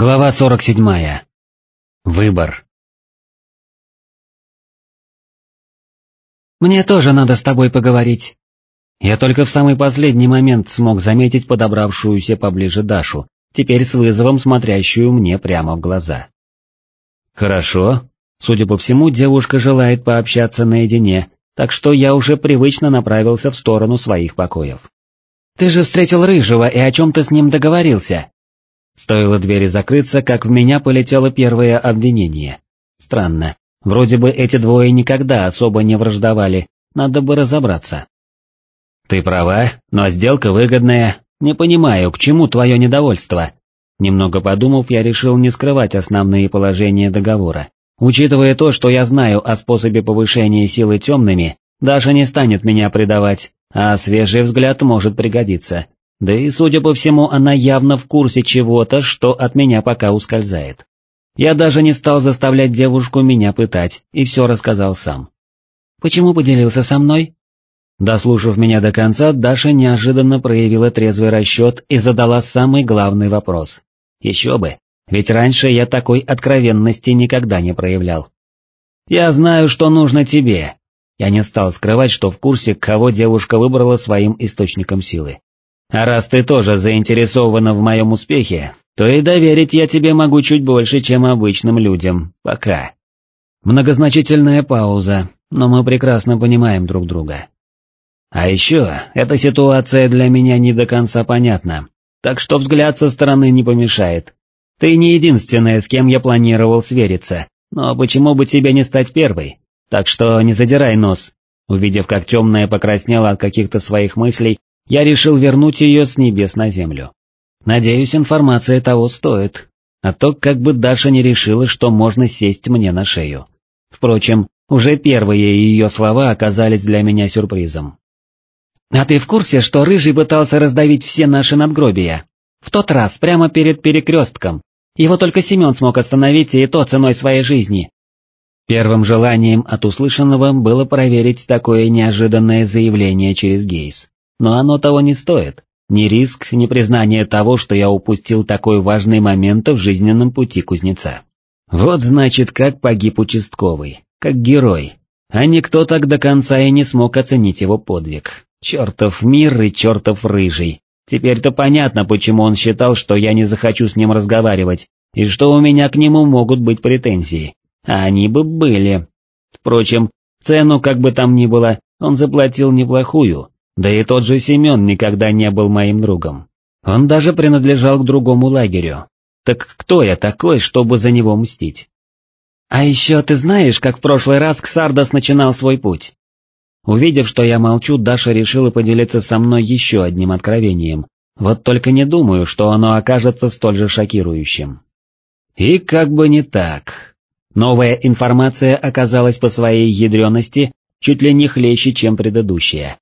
Глава 47. Выбор. «Мне тоже надо с тобой поговорить». Я только в самый последний момент смог заметить подобравшуюся поближе Дашу, теперь с вызовом смотрящую мне прямо в глаза. «Хорошо. Судя по всему, девушка желает пообщаться наедине, так что я уже привычно направился в сторону своих покоев». «Ты же встретил Рыжего и о чем ты с ним договорился?» Стоило двери закрыться, как в меня полетело первое обвинение. Странно, вроде бы эти двое никогда особо не враждовали, надо бы разобраться. Ты права, но сделка выгодная, не понимаю, к чему твое недовольство. Немного подумав, я решил не скрывать основные положения договора. Учитывая то, что я знаю о способе повышения силы темными, Даша не станет меня предавать, а свежий взгляд может пригодиться. Да и, судя по всему, она явно в курсе чего-то, что от меня пока ускользает. Я даже не стал заставлять девушку меня пытать, и все рассказал сам. «Почему поделился со мной?» Дослушав меня до конца, Даша неожиданно проявила трезвый расчет и задала самый главный вопрос. Еще бы, ведь раньше я такой откровенности никогда не проявлял. «Я знаю, что нужно тебе». Я не стал скрывать, что в курсе, кого девушка выбрала своим источником силы. А раз ты тоже заинтересована в моем успехе, то и доверить я тебе могу чуть больше, чем обычным людям, пока. Многозначительная пауза, но мы прекрасно понимаем друг друга. А еще, эта ситуация для меня не до конца понятна, так что взгляд со стороны не помешает. Ты не единственная, с кем я планировал свериться, но почему бы тебе не стать первой? Так что не задирай нос. Увидев, как темная покраснела от каких-то своих мыслей, я решил вернуть ее с небес на землю. Надеюсь, информация того стоит, а то как бы Даша не решила, что можно сесть мне на шею. Впрочем, уже первые ее слова оказались для меня сюрпризом. «А ты в курсе, что Рыжий пытался раздавить все наши надгробия? В тот раз, прямо перед перекрестком. Его только Семен смог остановить, и то ценой своей жизни». Первым желанием от услышанного было проверить такое неожиданное заявление через Гейс. Но оно того не стоит. Ни риск, ни признание того, что я упустил такой важный момент в жизненном пути кузнеца. Вот значит, как погиб участковый, как герой. А никто так до конца и не смог оценить его подвиг. Чертов мир и чертов рыжий. Теперь-то понятно, почему он считал, что я не захочу с ним разговаривать, и что у меня к нему могут быть претензии. А они бы были. Впрочем, цену, как бы там ни было, он заплатил неплохую, да и тот же Семен никогда не был моим другом. Он даже принадлежал к другому лагерю. Так кто я такой, чтобы за него мстить? А еще ты знаешь, как в прошлый раз Ксардос начинал свой путь? Увидев, что я молчу, Даша решила поделиться со мной еще одним откровением, вот только не думаю, что оно окажется столь же шокирующим. И как бы не так. Новая информация оказалась по своей ядрености чуть ли не хлеще, чем предыдущая.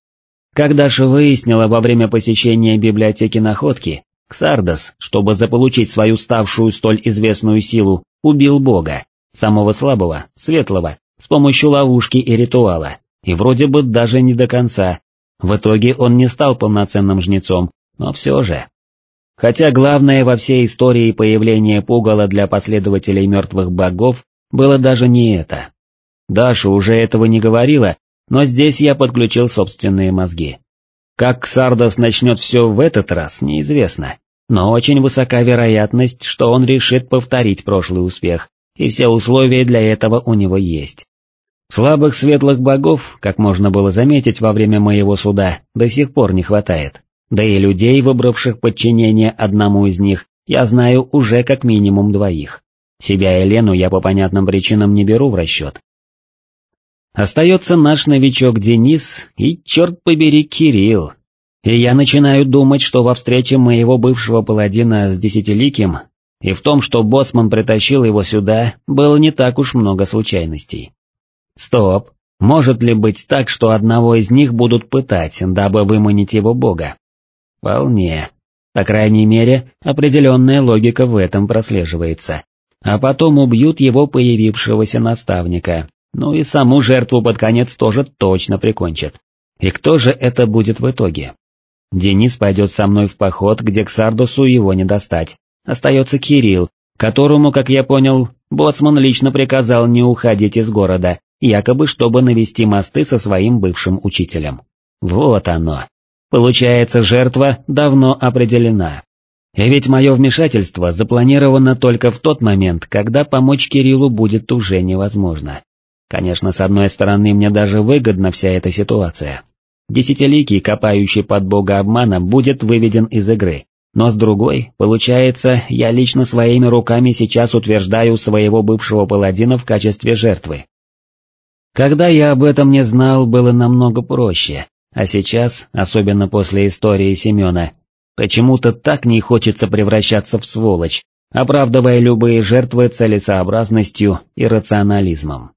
Как Даша выяснила во время посещения библиотеки находки, Ксардос, чтобы заполучить свою ставшую столь известную силу, убил бога, самого слабого, светлого, с помощью ловушки и ритуала, и вроде бы даже не до конца. В итоге он не стал полноценным жнецом, но все же. Хотя главное во всей истории появления пугала для последователей мертвых богов было даже не это. Даша уже этого не говорила, но здесь я подключил собственные мозги. Как Ксардос начнет все в этот раз, неизвестно, но очень высока вероятность, что он решит повторить прошлый успех, и все условия для этого у него есть. Слабых светлых богов, как можно было заметить во время моего суда, до сих пор не хватает, да и людей, выбравших подчинение одному из них, я знаю уже как минимум двоих. Себя и Лену я по понятным причинам не беру в расчет, Остается наш новичок Денис и, черт побери, Кирилл. И я начинаю думать, что во встрече моего бывшего паладина с Десятиликим и в том, что боссман притащил его сюда, было не так уж много случайностей. Стоп, может ли быть так, что одного из них будут пытать, дабы выманить его бога? Вполне. По крайней мере, определенная логика в этом прослеживается. А потом убьют его появившегося наставника, ну и саму жертву под конец тоже точно прикончат. И кто же это будет в итоге? Денис пойдет со мной в поход, где к Сардусу его не достать. Остается Кирилл, которому, как я понял, боцман лично приказал не уходить из города, якобы чтобы навести мосты со своим бывшим учителем. Вот оно. Получается, жертва давно определена. И ведь мое вмешательство запланировано только в тот момент, когда помочь Кириллу будет уже невозможно. Конечно, с одной стороны, мне даже выгодна вся эта ситуация. Десятиликий, копающий под бога обмана, будет выведен из игры. Но с другой, получается, я лично своими руками сейчас утверждаю своего бывшего паладина в качестве жертвы. Когда я об этом не знал, было намного проще, а сейчас, особенно после истории Семена, почему-то так не хочется превращаться в сволочь, оправдывая любые жертвы целесообразностью и рационализмом.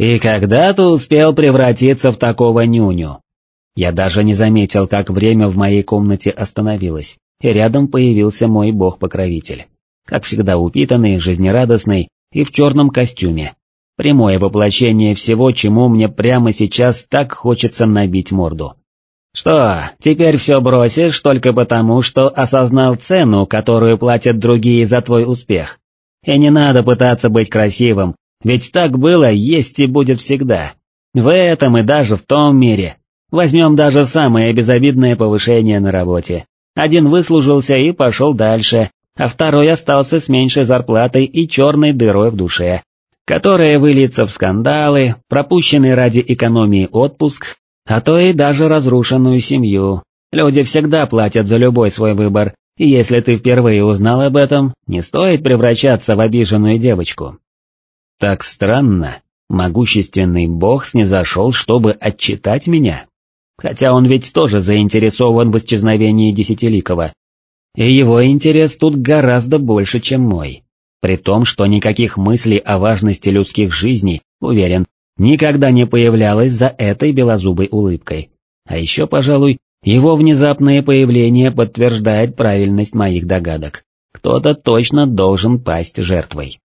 «И когда ты успел превратиться в такого нюню?» Я даже не заметил, как время в моей комнате остановилось, и рядом появился мой бог-покровитель. Как всегда упитанный, жизнерадостный и в черном костюме. Прямое воплощение всего, чему мне прямо сейчас так хочется набить морду. «Что, теперь все бросишь только потому, что осознал цену, которую платят другие за твой успех? И не надо пытаться быть красивым, ведь так было, есть и будет всегда. В этом и даже в том мире. Возьмем даже самое безобидное повышение на работе. Один выслужился и пошел дальше, а второй остался с меньшей зарплатой и черной дырой в душе, которая выльется в скандалы, пропущенный ради экономии отпуск, а то и даже разрушенную семью. Люди всегда платят за любой свой выбор, и если ты впервые узнал об этом, не стоит превращаться в обиженную девочку. Так странно, могущественный бог снизошел, чтобы отчитать меня. Хотя он ведь тоже заинтересован в исчезновении Десятиликова. И его интерес тут гораздо больше, чем мой. При том, что никаких мыслей о важности людских жизней, уверен, никогда не появлялось за этой белозубой улыбкой. А еще, пожалуй, его внезапное появление подтверждает правильность моих догадок. Кто-то точно должен пасть жертвой.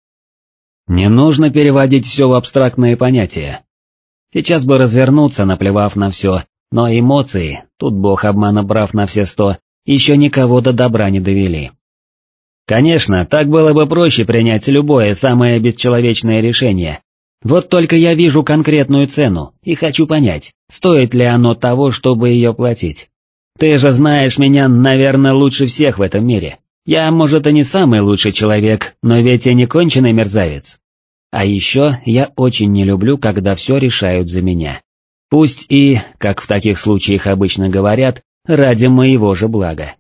Не нужно переводить все в абстрактные понятия. Сейчас бы развернуться, наплевав на все, но эмоции, тут бог обмана прав на все сто, еще никого до добра не довели. Конечно, так было бы проще принять любое самое бесчеловечное решение. Вот только я вижу конкретную цену и хочу понять, стоит ли оно того, чтобы ее платить. Ты же знаешь меня, наверное, лучше всех в этом мире. Я, может, и не самый лучший человек, но ведь я не конченый мерзавец. А еще я очень не люблю, когда все решают за меня. Пусть и, как в таких случаях обычно говорят, ради моего же блага.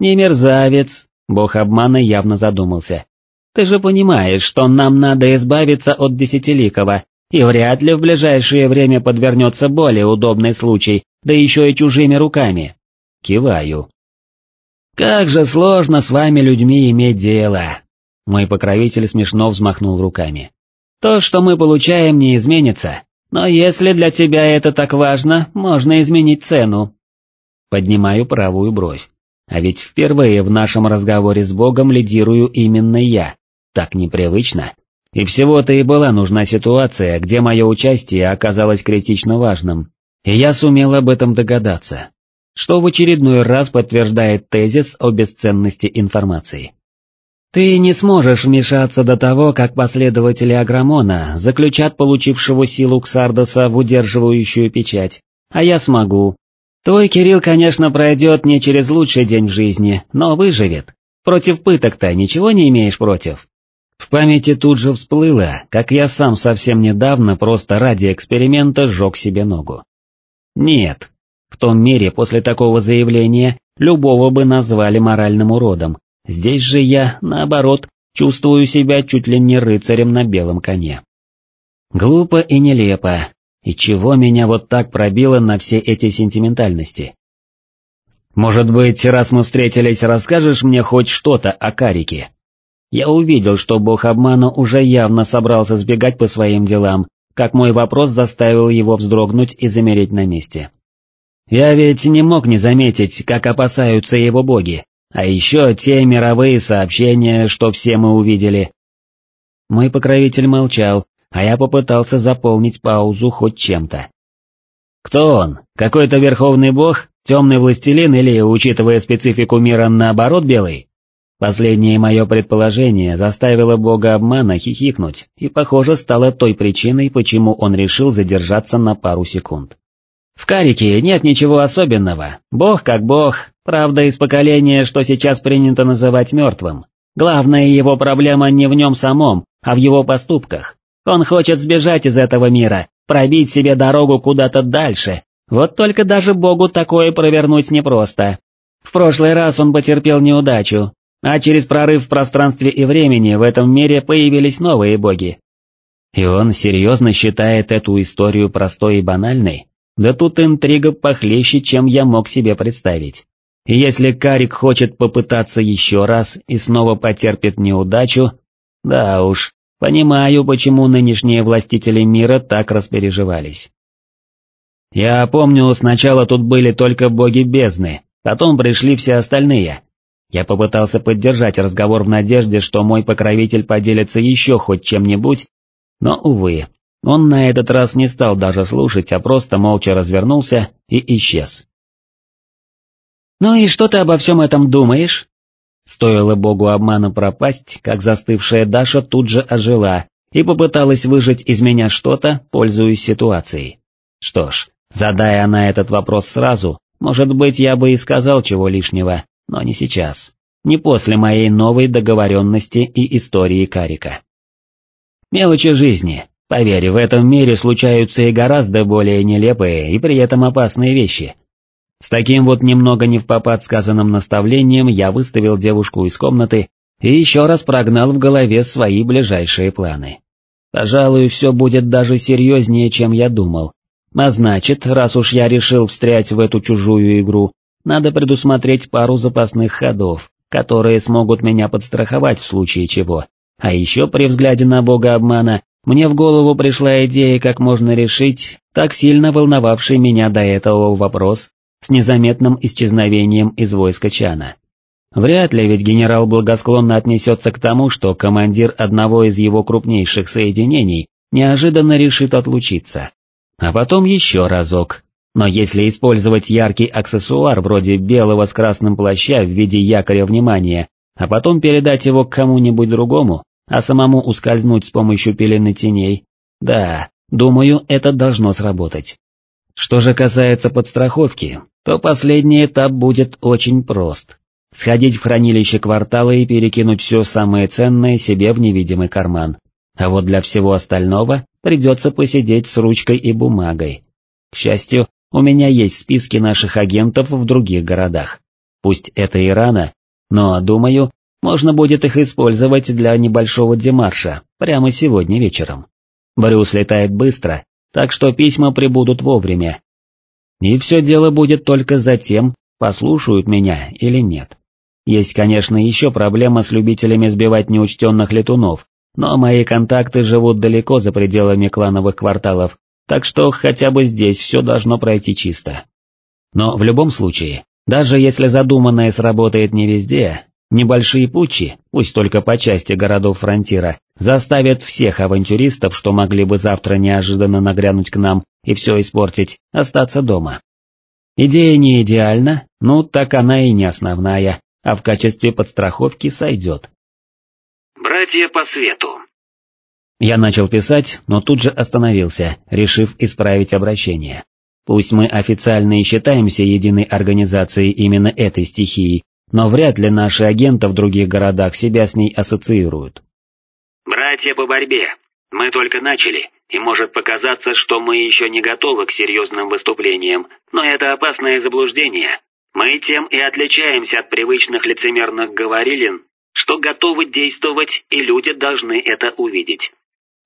Не мерзавец, бог обмана явно задумался. Ты же понимаешь, что нам надо избавиться от Десятиликова, и вряд ли в ближайшее время подвернется более удобный случай, да еще и чужими руками. Киваю. Как же сложно с вами людьми иметь дело, мой покровитель смешно взмахнул руками. То, что мы получаем, не изменится, но если для тебя это так важно, можно изменить цену. Поднимаю правую бровь. А ведь впервые в нашем разговоре с Богом лидирую именно я. Так непривычно. И всего-то и была нужна ситуация, где мое участие оказалось критично важным. И я сумел об этом догадаться. Что в очередной раз подтверждает тезис о бесценности информации. Ты не сможешь вмешаться до того, как последователи Аграмона заключат получившего силу Ксардоса в удерживающую печать, а я смогу. Твой Кирилл, конечно, пройдет не через лучший день в жизни, но выживет. Против пыток-то ничего не имеешь против? В памяти тут же всплыло, как я сам совсем недавно просто ради эксперимента сжег себе ногу. Нет, в том мире после такого заявления любого бы назвали моральным уродом, Здесь же я, наоборот, чувствую себя чуть ли не рыцарем на белом коне. Глупо и нелепо, и чего меня вот так пробило на все эти сентиментальности? Может быть, раз мы встретились, расскажешь мне хоть что-то о Карике? Я увидел, что бог обмана уже явно собрался сбегать по своим делам, как мой вопрос заставил его вздрогнуть и замереть на месте. Я ведь не мог не заметить, как опасаются его боги, а еще те мировые сообщения, что все мы увидели. Мой покровитель молчал, а я попытался заполнить паузу хоть чем-то. Кто он? Какой-то верховный бог, темный властелин или, учитывая специфику мира, наоборот белый? Последнее мое предположение заставило бога обмана хихикнуть и, похоже, стало той причиной, почему он решил задержаться на пару секунд. В Карике нет ничего особенного, бог как бог, правда из поколения, что сейчас принято называть мертвым. Главная его проблема не в нем самом, а в его поступках. Он хочет сбежать из этого мира, пробить себе дорогу куда-то дальше, вот только даже богу такое провернуть непросто. В прошлый раз он потерпел неудачу, а через прорыв в пространстве и времени в этом мире появились новые боги. И он серьезно считает эту историю простой и банальной? Да тут интрига похлеще, чем я мог себе представить. И если Карик хочет попытаться еще раз и снова потерпит неудачу, да уж, понимаю, почему нынешние властители мира так распереживались. Я помню, сначала тут были только боги бездны, потом пришли все остальные, я попытался поддержать разговор в надежде, что мой покровитель поделится еще хоть чем-нибудь, но, увы, он на этот раз не стал даже слушать, а просто молча развернулся и исчез. «Ну и что ты обо всем этом думаешь?» Стоило богу обмана пропасть, как застывшая Даша тут же ожила и попыталась выжать из меня что-то, пользуясь ситуацией. Что ж, задая она этот вопрос сразу, может быть, я бы и сказал чего лишнего, но не сейчас, не после моей новой договоренности и истории Карика. Мелочи жизни, поверь, в этом мире случаются и гораздо более нелепые и при этом опасные вещи. С таким вот немного не в попад сказанным наставлением я выставил девушку из комнаты и еще раз прогнал в голове свои ближайшие планы. Пожалуй, все будет даже серьезнее, чем я думал. А значит, раз уж я решил встрять в эту чужую игру, надо предусмотреть пару запасных ходов, которые смогут меня подстраховать в случае чего. А еще при взгляде на бога обмана, мне в голову пришла идея, как можно решить так сильно волновавший меня до этого вопрос с незаметным исчезновением из войска Чана. Вряд ли ведь генерал благосклонно отнесется к тому, что командир одного из его крупнейших соединений неожиданно решит отлучиться. А потом еще разок, но если использовать яркий аксессуар вроде белого с красным плаща в виде якоря внимания, а потом передать его кому-нибудь другому, а самому ускользнуть с помощью пелены теней, да, думаю, это должно сработать. Что же касается подстраховки, то последний этап будет очень прост. Сходить в хранилище квартала и перекинуть все самое ценное себе в невидимый карман. А вот для всего остального придется посидеть с ручкой и бумагой. К счастью, у меня есть списки наших агентов в других городах. Пусть это и рано, но, думаю, можно будет их использовать для небольшого демарша прямо сегодня вечером. Брюс летает быстро, так что письма прибудут вовремя. И все дело будет только за тем, послушают меня или нет. Есть, конечно, еще проблема с любителями сбивать неучтенных летунов, но мои контакты живут далеко за пределами клановых кварталов, так что хотя бы здесь все должно пройти чисто. Но в любом случае, даже если задуманное сработает не везде, небольшие путчи, пусть только по части городов фронтира, заставят всех авантюристов, что могли бы завтра неожиданно нагрянуть к нам и все испортить, остаться дома. Идея не идеальна, ну так она и не основная, а в качестве подстраховки сойдет. Братья по свету, я начал писать, но тут же остановился, решив исправить обращение. Пусть мы официально и считаемся единой организацией именно этой стихии, но вряд ли наши агенты в других городах себя с ней ассоциируют. «Братья по борьбе, мы только начали, и может показаться, что мы еще не готовы к серьезным выступлениям, но это опасное заблуждение. Мы тем и отличаемся от привычных лицемерных говорилин, что готовы действовать, и люди должны это увидеть.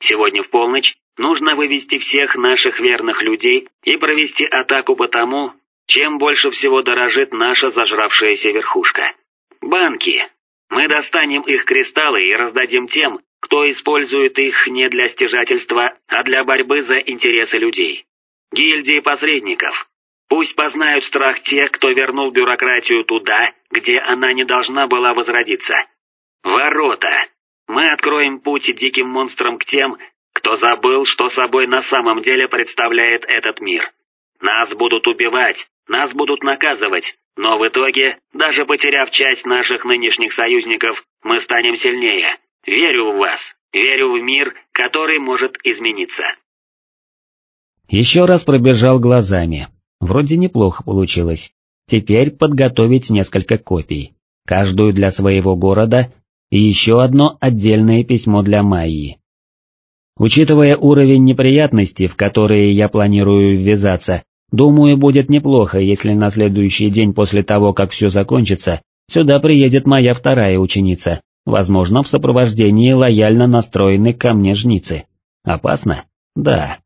Сегодня в полночь нужно вывести всех наших верных людей и провести атаку по тому, чем больше всего дорожит наша зажравшаяся верхушка. Банки. Мы достанем их кристаллы и раздадим тем, кто использует их не для стяжательства, а для борьбы за интересы людей. Гильдии посредников. Пусть познают страх тех, кто вернул бюрократию туда, где она не должна была возродиться. Ворота. Мы откроем путь диким монстрам к тем, кто забыл, что собой на самом деле представляет этот мир. Нас будут убивать, нас будут наказывать, но в итоге, даже потеряв часть наших нынешних союзников, мы станем сильнее. Верю в вас, верю в мир, который может измениться. Еще раз пробежал глазами. Вроде неплохо получилось. Теперь подготовить несколько копий. Каждую для своего города и еще одно отдельное письмо для Майи. Учитывая уровень неприятностей, в которые я планирую ввязаться, думаю, будет неплохо, если на следующий день после того, как все закончится, сюда приедет моя вторая ученица, возможно, в сопровождении лояльно настроенной ко мне жницы. Опасно? Да.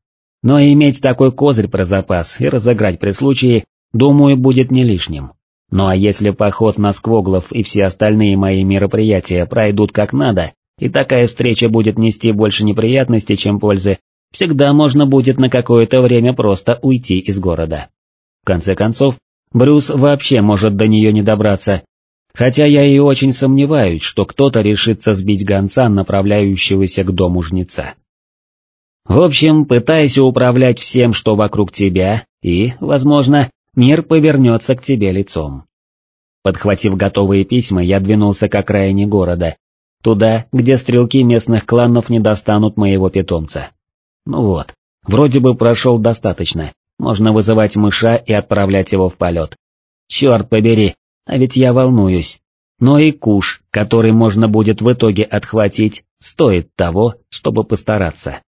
Но иметь такой козырь про запас и разыграть при случае, думаю, будет не лишним. Ну а если поход на Сквоглов и все остальные мои мероприятия пройдут как надо, и такая встреча будет нести больше неприятностей, чем пользы, всегда можно будет на какое-то время просто уйти из города. В конце концов, Брюс вообще может до нее не добраться, хотя я и очень сомневаюсь, что кто-то решится сбить гонца, направляющегося к дому жнеца. В общем, пытайся управлять всем, что вокруг тебя, и, возможно, мир повернется к тебе лицом. Подхватив готовые письма, я двинулся к окраине города, туда, где стрелки местных кланов не достанут моего питомца. Ну вот, вроде бы прошел достаточно, можно вызывать мыша и отправлять его в полет. Черт побери, а ведь я волнуюсь. Но и куш, который можно будет в итоге отхватить, стоит того, чтобы постараться.